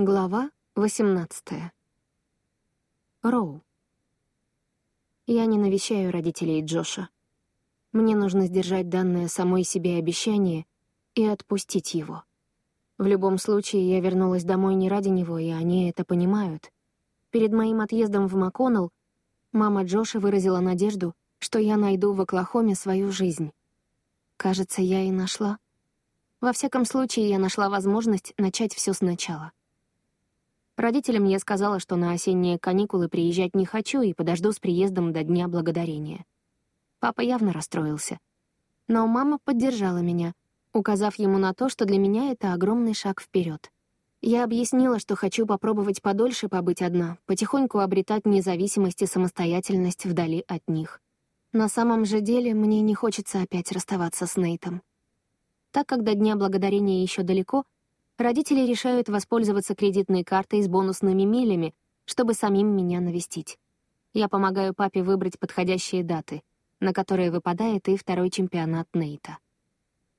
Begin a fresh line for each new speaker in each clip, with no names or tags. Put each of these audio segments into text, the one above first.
Глава 18. Роу. Я не навещаю родителей Джоша. Мне нужно сдержать данное самой себе обещание и отпустить его. В любом случае, я вернулась домой не ради него, и они это понимают. Перед моим отъездом в МакКоннелл мама Джоша выразила надежду, что я найду в Оклахоме свою жизнь. Кажется, я и нашла. Во всяком случае, я нашла возможность начать все сначала. Родителям я сказала, что на осенние каникулы приезжать не хочу и подожду с приездом до Дня Благодарения. Папа явно расстроился. Но мама поддержала меня, указав ему на то, что для меня это огромный шаг вперед. Я объяснила, что хочу попробовать подольше побыть одна, потихоньку обретать независимость и самостоятельность вдали от них. На самом же деле мне не хочется опять расставаться с Нейтом. Так как до Дня Благодарения еще далеко — родители решают воспользоваться кредитной картой с бонусными милями, чтобы самим меня навестить. Я помогаю папе выбрать подходящие даты, на которые выпадает и второй чемпионат Нейта.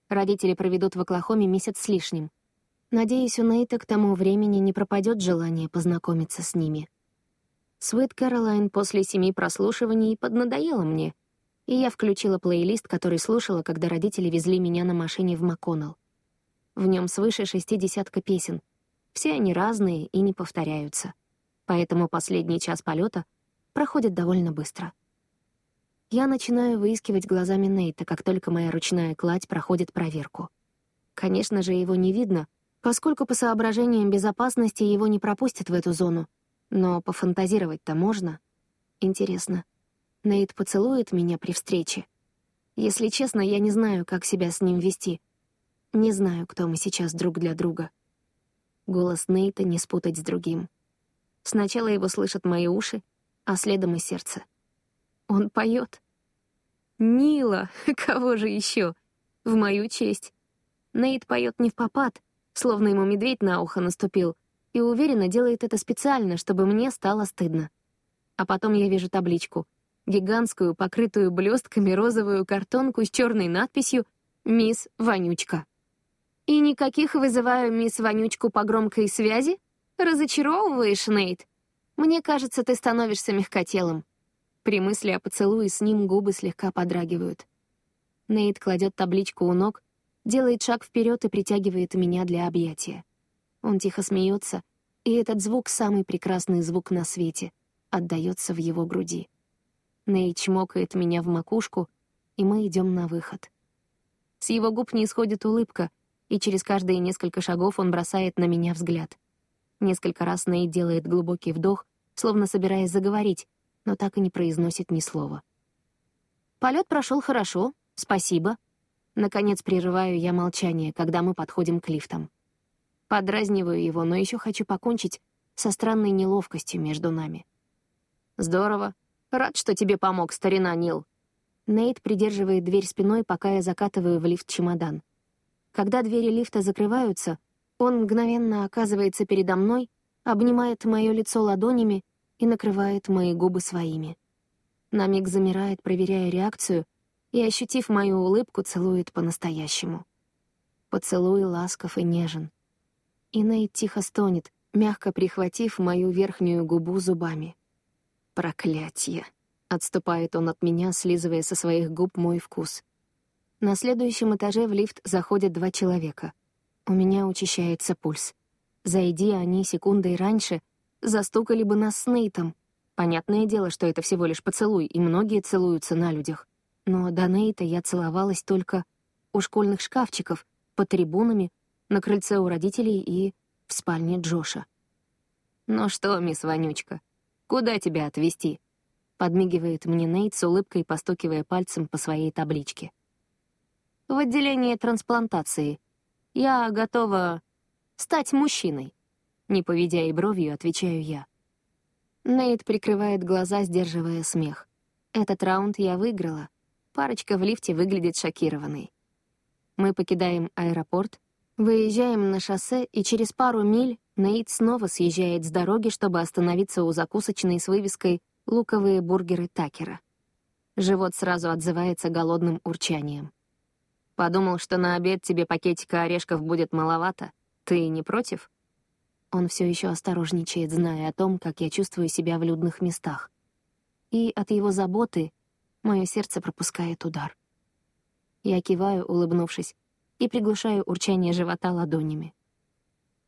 Родители проведут в Оклахоме месяц с лишним. Надеюсь, у Нейта к тому времени не пропадет желание познакомиться с ними. Sweet Caroline после семи прослушиваний поднадоела мне, и я включила плейлист, который слушала, когда родители везли меня на машине в МакКоннелл. В нем свыше шести десятка песен. Все они разные и не повторяются. Поэтому последний час полета проходит довольно быстро. Я начинаю выискивать глазами Нейта, как только моя ручная кладь проходит проверку. Конечно же, его не видно, поскольку по соображениям безопасности его не пропустят в эту зону. Но пофантазировать-то можно. Интересно, Нейт поцелует меня при встрече? Если честно, я не знаю, как себя с ним вести — не знаю, кто мы сейчас друг для друга. Голос Нейта не спутать с другим. Сначала его слышат мои уши, а следом и сердце. Он поет. Нила, кого же еще? В мою честь. Нейт поет не в попад, словно ему медведь на ухо наступил, и уверенно делает это специально, чтобы мне стало стыдно. А потом я вижу табличку — гигантскую, покрытую блестками розовую картонку с черной надписью «Мисс Вонючка». И никаких вызываю мисс Вонючку по громкой связи? Разочаровываешь, Нейт? Мне кажется, ты становишься мягкотелым. При мысли о поцелуе с ним губы слегка подрагивают. Нейт кладет табличку у ног, делает шаг вперед и притягивает меня для объятия. Он тихо смеется, и этот звук — самый прекрасный звук на свете, отдается в его груди. Нейт чмокает меня в макушку, и мы идем на выход. С его губ не исходит улыбка, и через каждые несколько шагов он бросает на меня взгляд. Несколько раз Нейт делает глубокий вдох, словно собираясь заговорить, но так и не произносит ни слова. Полет прошел хорошо, спасибо. Наконец прерываю я молчание, когда мы подходим к лифтам. Подразниваю его, но еще хочу покончить со странной неловкостью между нами. «Здорово. Рад, что тебе помог, старина Нил». Нейт придерживает дверь спиной, пока я закатываю в лифт чемодан. Когда двери лифта закрываются, он мгновенно оказывается передо мной, обнимает мое лицо ладонями и накрывает мои губы своими. На миг замирает, проверяя реакцию, и, ощутив мою улыбку, целует по-настоящему. Поцелуй ласков и нежен. И Нейт тихо стонет, мягко прихватив мою верхнюю губу зубами. «Проклятье!» — отступает он от меня, слизывая со своих губ мой вкус. На следующем этаже в лифт заходят два человека. У меня учащается пульс. Зайди они секундой раньше, застукали бы нас с Нейтом. Понятное дело, что это всего лишь поцелуй, и многие целуются на людях. Но до Нейта я целовалась только у школьных шкафчиков, под трибунами, на крыльце у родителей и в спальне Джоша. «Ну что, мисс Вонючка, куда тебя отвезти?» Подмигивает мне Нейт с улыбкой, постукивая пальцем по своей табличке в отделении трансплантации. Я готова стать мужчиной. Не поведя и бровью, отвечаю я. Нейт прикрывает глаза, сдерживая смех. Этот раунд я выиграла. Парочка в лифте выглядит шокированной. Мы покидаем аэропорт, выезжаем на шоссе, и через пару миль Нейт снова съезжает с дороги, чтобы остановиться у закусочной с вывеской «Луковые бургеры Такера». Живот сразу отзывается голодным урчанием. Подумал, что на обед тебе пакетика орешков будет маловато. Ты не против? Он все еще осторожничает, зная о том, как я чувствую себя в людных местах. И от его заботы мое сердце пропускает удар. Я киваю, улыбнувшись, и приглушаю урчание живота ладонями.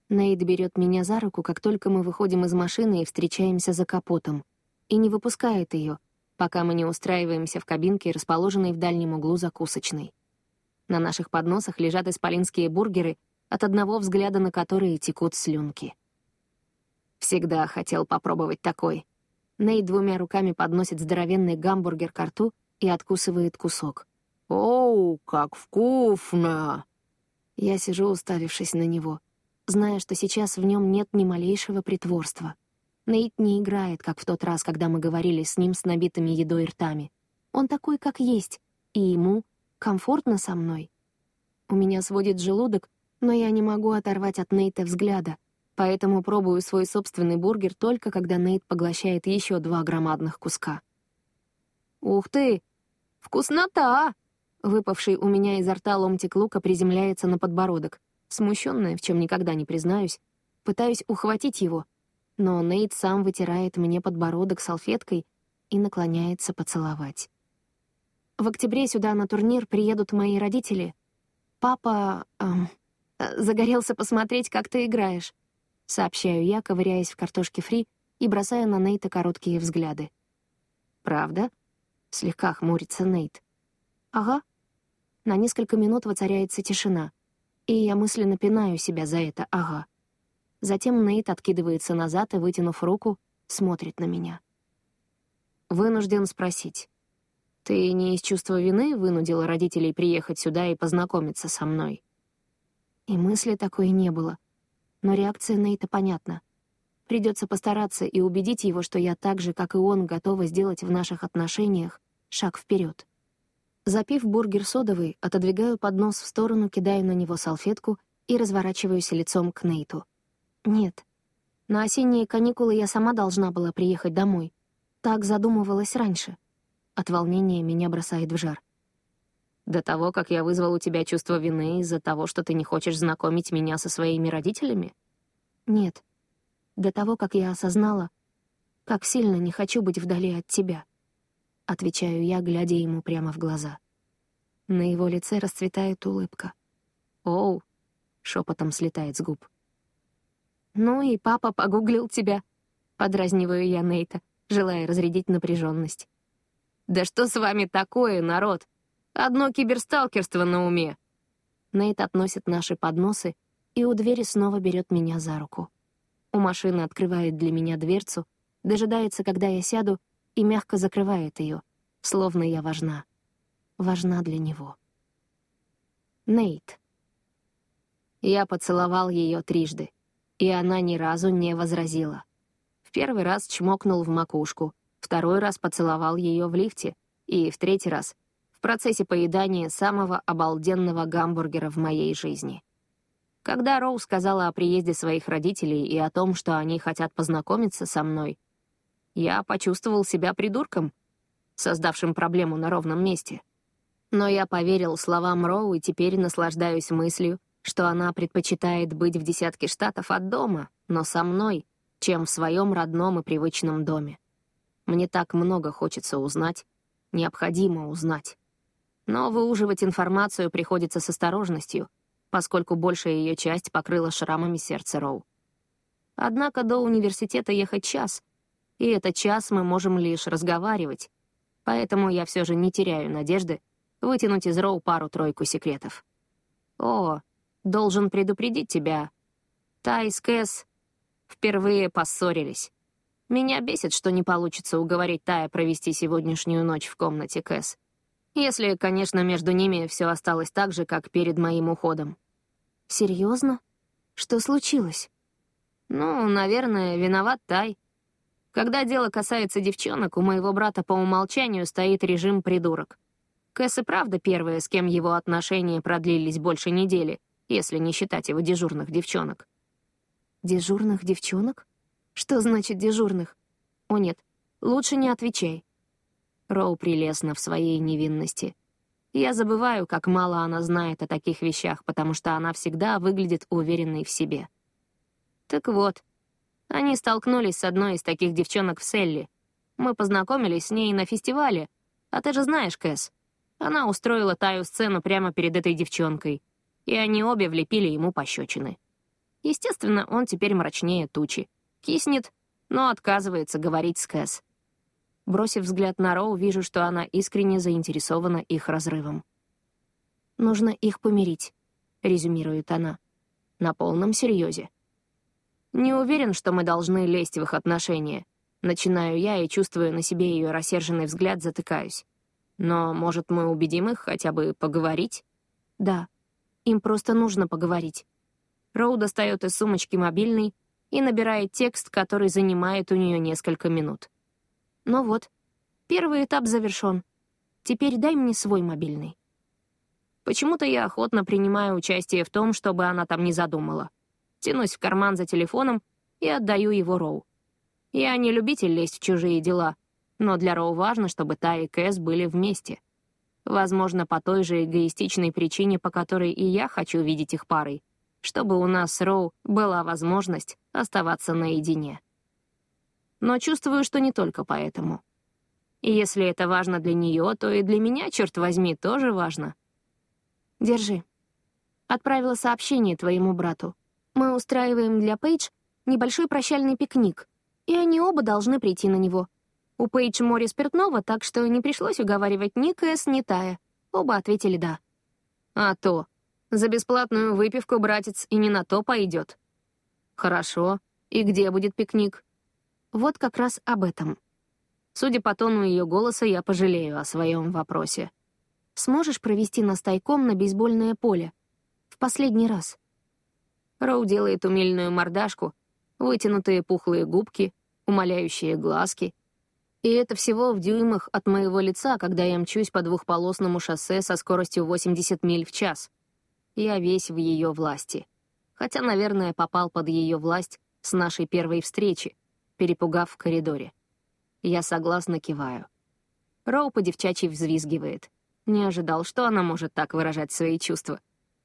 Нейт берет меня за руку, как только мы выходим из машины и встречаемся за капотом, и не выпускает ее, пока мы не устраиваемся в кабинке, расположенной в дальнем углу закусочной. На наших подносах лежат исполинские бургеры, от одного взгляда на которые текут слюнки. Всегда хотел попробовать такой. Нейт двумя руками подносит здоровенный гамбургер к рту и откусывает кусок. «Оу, как вкусно!» Я сижу, уставившись на него, зная, что сейчас в нем нет ни малейшего притворства. Нейт не играет, как в тот раз, когда мы говорили с ним с набитыми едой ртами. Он такой, как есть, и ему комфортно со мной. У меня сводит желудок, но я не могу оторвать от Нейта взгляда, поэтому пробую свой собственный бургер только когда Нейт поглощает еще два громадных куска. «Ух ты! Вкуснота!» Выпавший у меня изо рта ломтик лука приземляется на подбородок. Смущенная, в чем никогда не признаюсь, пытаюсь ухватить его, но Нейт сам вытирает мне подбородок салфеткой и наклоняется поцеловать. В октябре сюда на турнир приедут мои родители. Папа эм, загорелся посмотреть, как ты играешь. Сообщаю я, ковыряясь в картошке фри и бросая на Нейта короткие взгляды. «Правда?» — слегка хмурится Нейт. «Ага». На несколько минут воцаряется тишина, и я мысленно пинаю себя за это «ага». Затем Нейт откидывается назад и, вытянув руку, смотрит на меня. Вынужден спросить. «Ты не из чувства вины вынудила родителей приехать сюда и познакомиться со мной?» И мысли такой не было. Но реакция Нейта понятна. Придется постараться и убедить его, что я так же, как и он, готова сделать в наших отношениях шаг вперед. Запив бургер содовый, отодвигаю поднос в сторону, кидаю на него салфетку и разворачиваюсь лицом к Нейту. Нет. На осенние каникулы я сама должна была приехать домой. Так задумывалась раньше. От волнения меня бросает в жар. До того, как я вызвал у тебя чувство вины из-за того, что ты не хочешь знакомить меня со своими родителями? Нет. До того, как я осознала, как сильно не хочу быть вдали от тебя. Отвечаю я, глядя ему прямо в глаза. На его лице расцветает улыбка. «Оу!» — шепотом слетает с губ. «Ну и папа погуглил тебя», — подразниваю я Нейта, желая разрядить напряженность. «Да что с вами такое, народ? Одно киберсталкерство на уме!» Нейт относит наши подносы и у двери снова берет меня за руку. У машины открывает для меня дверцу, дожидается, когда я сяду, и мягко закрывает ее, словно я важна. Важна для него. Нейт. Я поцеловал ее трижды и она ни разу не возразила. В первый раз чмокнул в макушку, второй раз поцеловал ее в лифте, и в третий раз — в процессе поедания самого обалденного гамбургера в моей жизни. Когда Роу сказала о приезде своих родителей и о том, что они хотят познакомиться со мной, я почувствовал себя придурком, создавшим проблему на ровном месте. Но я поверил словам Роу и теперь наслаждаюсь мыслью, что она предпочитает быть в десятке штатов от дома, но со мной, чем в своем родном и привычном доме. Мне так много хочется узнать, необходимо узнать. Но выуживать информацию приходится с осторожностью, поскольку большая ее часть покрыла шрамами сердце Роу. Однако до университета ехать час, и этот час мы можем лишь разговаривать, поэтому я все же не теряю надежды вытянуть из Роу пару-тройку секретов. О, Должен предупредить тебя. Тай с Кэс впервые поссорились. Меня бесит, что не получится уговорить Тая провести сегодняшнюю ночь в комнате Кэс. Если, конечно, между ними все осталось так же, как перед моим уходом. Серьезно? Что случилось? Ну, наверное, виноват Тай. Когда дело касается девчонок, у моего брата по умолчанию стоит режим «придурок». Кэс и правда первая, с кем его отношения продлились больше недели — если не считать его дежурных девчонок. Дежурных девчонок? Что значит дежурных? О нет, лучше не отвечай. Роу прелестна в своей невинности. Я забываю, как мало она знает о таких вещах, потому что она всегда выглядит уверенной в себе. Так вот, они столкнулись с одной из таких девчонок в Селли. Мы познакомились с ней на фестивале. А ты же знаешь, Кэс, она устроила Таю сцену прямо перед этой девчонкой, и они обе влепили ему пощечины. Естественно, он теперь мрачнее тучи. Киснет, но отказывается говорить с Кэс. Бросив взгляд на Роу, вижу, что она искренне заинтересована их разрывом. «Нужно их помирить», — резюмирует она. «На полном серьезе. Не уверен, что мы должны лезть в их отношения. Начинаю я и, чувствую на себе ее рассерженный взгляд, затыкаюсь. Но, может, мы убедим их хотя бы поговорить? Да, им просто нужно поговорить. Роу достает из сумочки мобильный и набирает текст, который занимает у нее несколько минут. Ну вот, первый этап завершен. Теперь дай мне свой мобильный. Почему-то я охотно принимаю участие в том, чтобы она там не задумала. Тянусь в карман за телефоном и отдаю его Роу. Я не любитель лезть в чужие дела, но для Роу важно, чтобы Та и Кэс были вместе. Возможно, по той же эгоистичной причине, по которой и я хочу видеть их парой, чтобы у нас с Роу была возможность оставаться наедине. Но чувствую, что не только поэтому. И если это важно для нее, то и для меня, черт возьми, тоже важно. Держи. Отправила сообщение твоему брату. Мы устраиваем для Пейдж небольшой прощальный пикник, и они оба должны прийти на него — у Пейдж море спиртного, так что не пришлось уговаривать ни Кэс, ни Тая. Оба ответили «да». «А то. За бесплатную выпивку, братец, и не на то пойдет». «Хорошо. И где будет пикник?» Вот как раз об этом. Судя по тону ее голоса, я пожалею о своем вопросе. «Сможешь провести нас тайком на бейсбольное поле? В последний раз?» Роу делает умильную мордашку, вытянутые пухлые губки, умоляющие глазки — и это всего в дюймах от моего лица, когда я мчусь по двухполосному шоссе со скоростью 80 миль в час. Я весь в ее власти. Хотя, наверное, попал под ее власть с нашей первой встречи, перепугав в коридоре. Я согласно киваю. Роу по-девчачьи взвизгивает. Не ожидал, что она может так выражать свои чувства.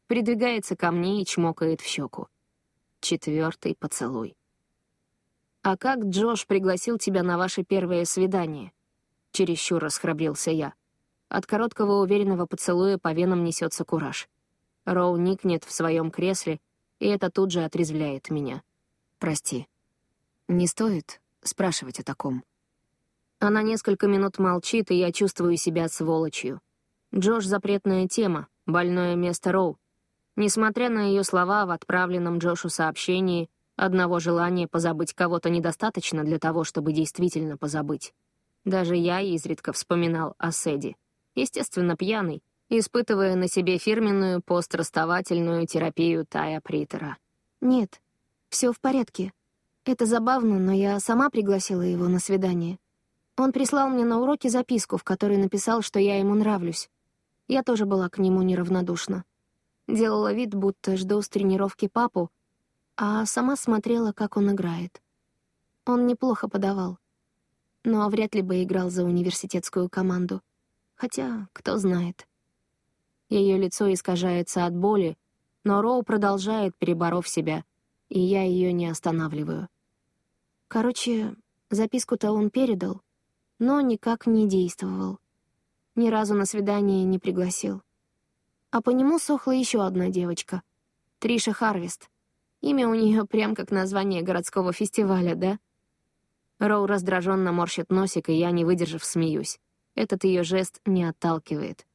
Придвигается ко мне и чмокает в щеку. Четвертый поцелуй. «А как Джош пригласил тебя на ваше первое свидание?» Чересчур расхрабрился я. От короткого уверенного поцелуя по венам несется кураж. Роу никнет в своем кресле, и это тут же отрезвляет меня. «Прости. Не стоит спрашивать о таком». Она несколько минут молчит, и я чувствую себя сволочью. Джош — запретная тема, больное место Роу. Несмотря на ее слова в отправленном Джошу сообщении, Одного желания позабыть кого-то недостаточно для того, чтобы действительно позабыть. Даже я изредка вспоминал о Седи. Естественно, пьяный, испытывая на себе фирменную пострастовательную терапию Тая Притера. «Нет, все в порядке. Это забавно, но я сама пригласила его на свидание. Он прислал мне на уроке записку, в которой написал, что я ему нравлюсь. Я тоже была к нему неравнодушна. Делала вид, будто жду с тренировки папу, а сама смотрела, как он играет. Он неплохо подавал, но вряд ли бы играл за университетскую команду. Хотя, кто знает. Ее лицо искажается от боли, но Роу продолжает, переборов себя, и я ее не останавливаю. Короче, записку-то он передал, но никак не действовал. Ни разу на свидание не пригласил. А по нему сохла еще одна девочка — Триша Харвест — Имя у нее прям как название городского фестиваля, да? Роу раздраженно морщит носик, и я, не выдержав, смеюсь. Этот ее жест не отталкивает.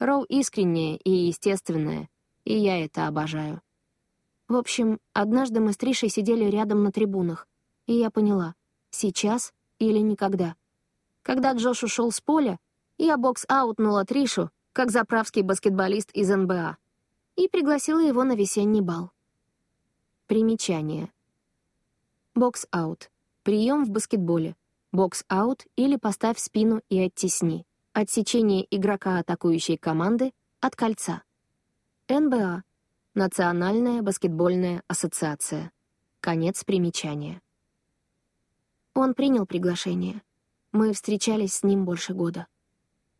Роу искренняя и естественная, и я это обожаю. В общем, однажды мы с Тришей сидели рядом на трибунах, и я поняла — сейчас или никогда. Когда Джош ушел с поля, я box-out нула Тришу, как заправский баскетболист из НБА, и пригласила его на весенний бал. Примечание. Box-out. Прием в баскетболе. Box-out или поставь спину и оттесни. Отсечение игрока атакующей команды от кольца. НБА. Национальная баскетбольная ассоциация. Конец примечания. Он принял приглашение. Мы встречались с ним больше года.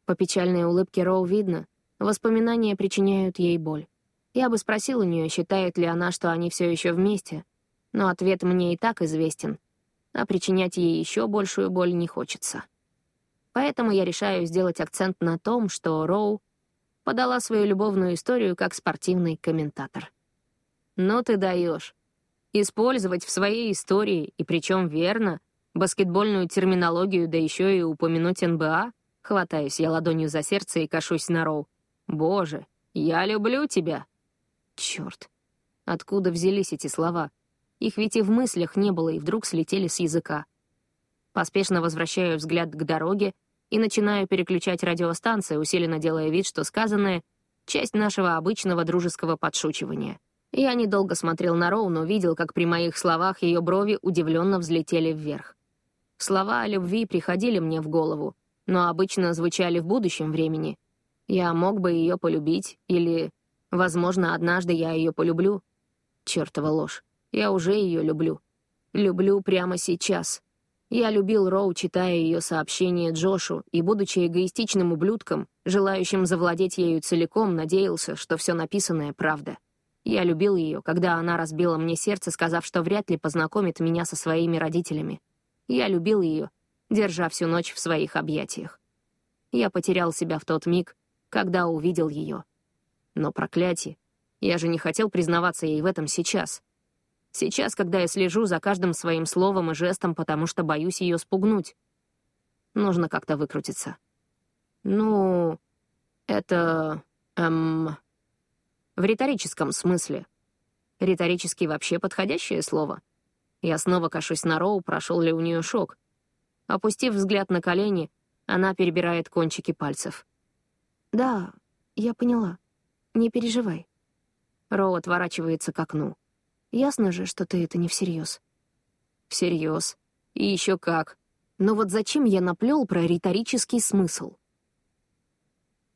По печальной улыбке Роу видно, воспоминания причиняют ей боль. Я бы спросил у нее, считает ли она, что они все еще вместе. Но ответ мне и так известен, а причинять ей еще большую боль не хочется. Поэтому я решаю сделать акцент на том, что Роу подала свою любовную историю как спортивный комментатор. «Ну ты даешь. Использовать в своей истории, и причем верно, баскетбольную терминологию, да еще и упомянуть НБА?» Хватаюсь я ладонью за сердце и кашусь на Роу. «Боже, я люблю тебя!» Черт, откуда взялись эти слова? Их ведь и в мыслях не было, и вдруг слетели с языка. Поспешно возвращаю взгляд к дороге и начинаю переключать радиостанции, усиленно делая вид, что сказанное — часть нашего обычного дружеского подшучивания. Я недолго смотрел на Роу, но видел, как при моих словах ее брови удивленно взлетели вверх. Слова о любви приходили мне в голову, но обычно звучали в будущем времени. Я мог бы ее полюбить, или, возможно, однажды я ее полюблю. Чёртова ложь. Я уже ее люблю. Люблю прямо сейчас. Я любил Роу, читая ее сообщение Джошу, и, будучи эгоистичным ублюдком, желающим завладеть ею целиком, надеялся, что все написанное — правда. Я любил ее, когда она разбила мне сердце, сказав, что вряд ли познакомит меня со своими родителями. Я любил ее, держа всю ночь в своих объятиях. Я потерял себя в тот миг, когда увидел ее. Но проклятие, я же не хотел признаваться ей в этом сейчас — Сейчас, когда я слежу за каждым своим словом и жестом, потому что боюсь ее спугнуть. Нужно как-то выкрутиться. Ну, это... эм... В риторическом смысле. Риторически вообще подходящее слово. Я снова кашусь на Роу, прошел ли у нее шок. Опустив взгляд на колени, она перебирает кончики пальцев. «Да, я поняла. Не переживай». Роу отворачивается к окну. Ясно же, что ты это не всерьез. Всерьез. И еще как. Но вот зачем я наплел про риторический смысл?